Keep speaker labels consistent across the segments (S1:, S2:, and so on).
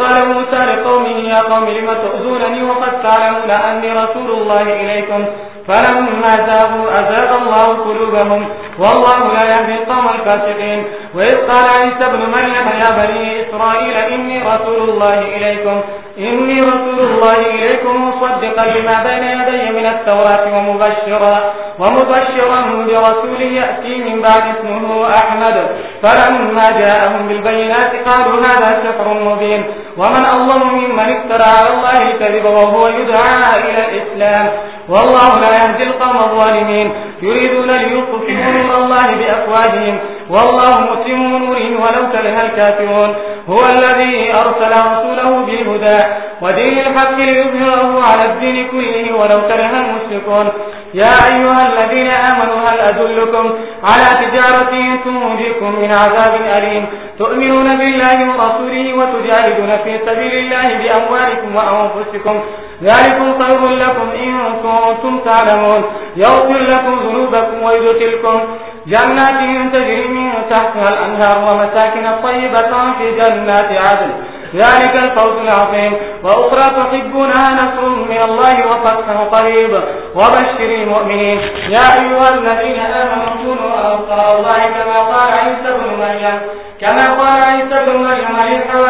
S1: قال موسى لقومه يا قوم لم تؤذونني وقد تعلمون أني رسول الله إليكم فلما زاغوا أزاغ الله قلوبهم والله لا يهدي القوم الفاسقين وإذ قال عيسى بن مريم يا بني إسرائيل إني رسول الله إليكم إني رسول الله إليكم مصدقا لما بين يدي من التوراة ومبشرا ومبشرا برسول يأتي من بعد اسمه أحمد فلما جاءهم بالبينات قالوا هذا سفر مبين ومن أظلم ممن افترى على الله الكذب وهو يدعى إلى الإسلام والله لا يهدي القوم الظالمين يريدون ليقسموا نور الله بأفواههم والله مسلم نوره ولو كره الكافرون هو الذي أرسل رسوله بالهدى ودين الحق ليظهره على الدين كله ولو كره المشركون يا أيها الذين آمنوا هل أدلكم على تجارة تنجيكم من عذاب أليم تؤمنون بالله ورسوله وتجاهدون في سبيل الله بأموالكم وأنفسكم ذلك صير لكم إن كنتم تعلمون يغفر لكم ذنوبكم ويجتلكم جنات تجري من تحتها الأنهار ومساكن طيبة في جنات عدل ذلك الفوز العظيم وأخرى تحبونها نصر من الله وفتح قريب وبشر المؤمنين يا أيها الذين آمنوا گن پیب و شری میار پار سگن میاں پڑ س گنگ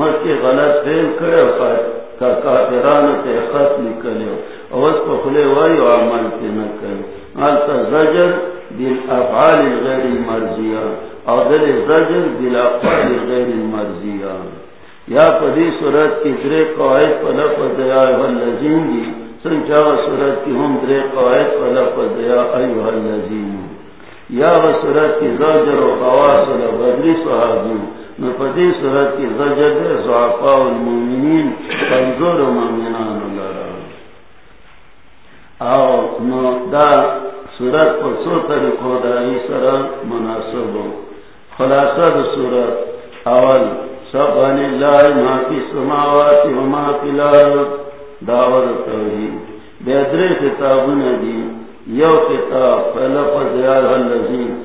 S2: مر کے غلط فیل کرے کا کافران تے نکل اوس کو کھلے وائی مالتا زجر غیر مرضیا اور صورت کی درے قواعد پر لفظ دی درخواستی صورت کی ہم درے رے کو دیا بھل نجیم یا و سورت کی و جرا سر بدری صحابیوں صورت صورت صورت کی و مومنان اللہ او نو دا دا دا پر سو طریقو خلاصہ اول سبحان ما ما فی فی سماوات داور توحید کتابوں نے دی یو کتاب پہلا پر دیار اللہ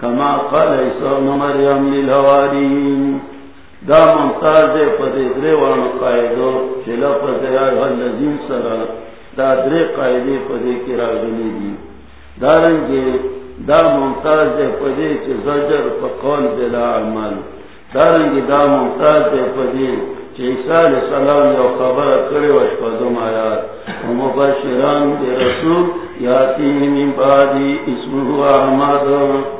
S2: کما قال عیسیٰ مریم للحوارین دا ممتاز دے پتے درے وانو قائدو چلا پتے آر حلزین سرا دا درے قائدے پتے کرا گلی دی دارنگے دا ممتاز دے پتے چے زجر پا قول دے دا عمل دارنگے دا ممتاز دے پتے چے عیسیٰ علیہ السلام یا خبر کرے وش پا دم آیات و مباشران دے رسول یاتی من بعدی اسمہ احمد احمد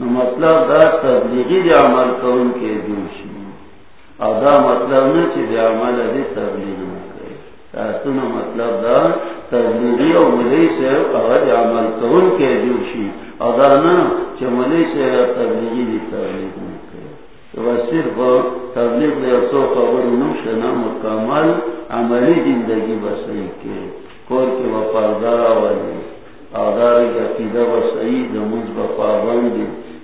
S2: مطلب دا تبلیغی دی عمل کون کے دوشی ادا مطلب نہ نہ چی دی دی عمل تبلیغ کرے مطلب دا تبلیغی او ملی سے اگر عمل کون کے دوشی ادا نہ چی ملی سے تبلیغی دی تبلیغ نہ کرے تو صرف تبلیغ دی اصو خبر نقص ن مکمل عملی زندگی بسری کے کور کوئی وفالدار والی ادارے کا سعید نمند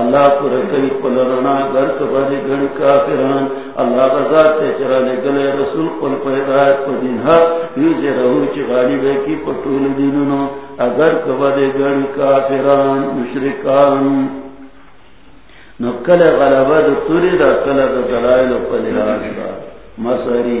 S2: اللہ کو کئی پل رنا گر کبھی گن کا پھران اللہ بزاد تے چرا لے گلے رسول پل پیدا ہے پر دین حق یو رہو چی غالی بے کی پتول دینونو اگر کبھی گن کا پھران مشرکان نو کل غلبہ دو توری دا کل دا دلائل پلی آنگا مصاری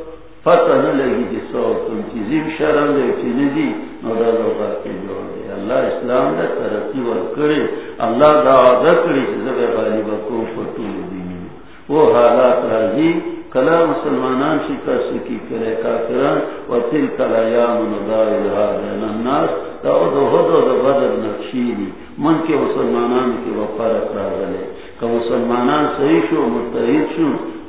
S2: پتہ لگی کہ سو تم کی شرم لے ندی جو اللہ اللہ اسلام نے ترقی ور کرے کرے زبے فتو دینی وہ حالات کلا مسلمانان کافران دا و اور کرن اور من کے مسلمانان کی وفارت کہ مسلمانان صحیح شو مسلمان شو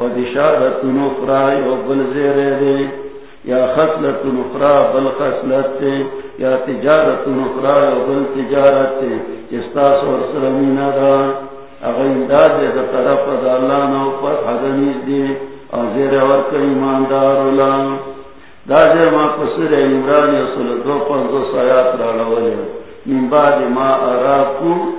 S2: یا یا نفرا نفرا بل بل تجارت تجارت جستاس اور اور دا دا دا دا طرف اللہ اللہ نو پر حضنیز زیر جے ما پسر عمران دو سایات را لولے من بعد یات ماں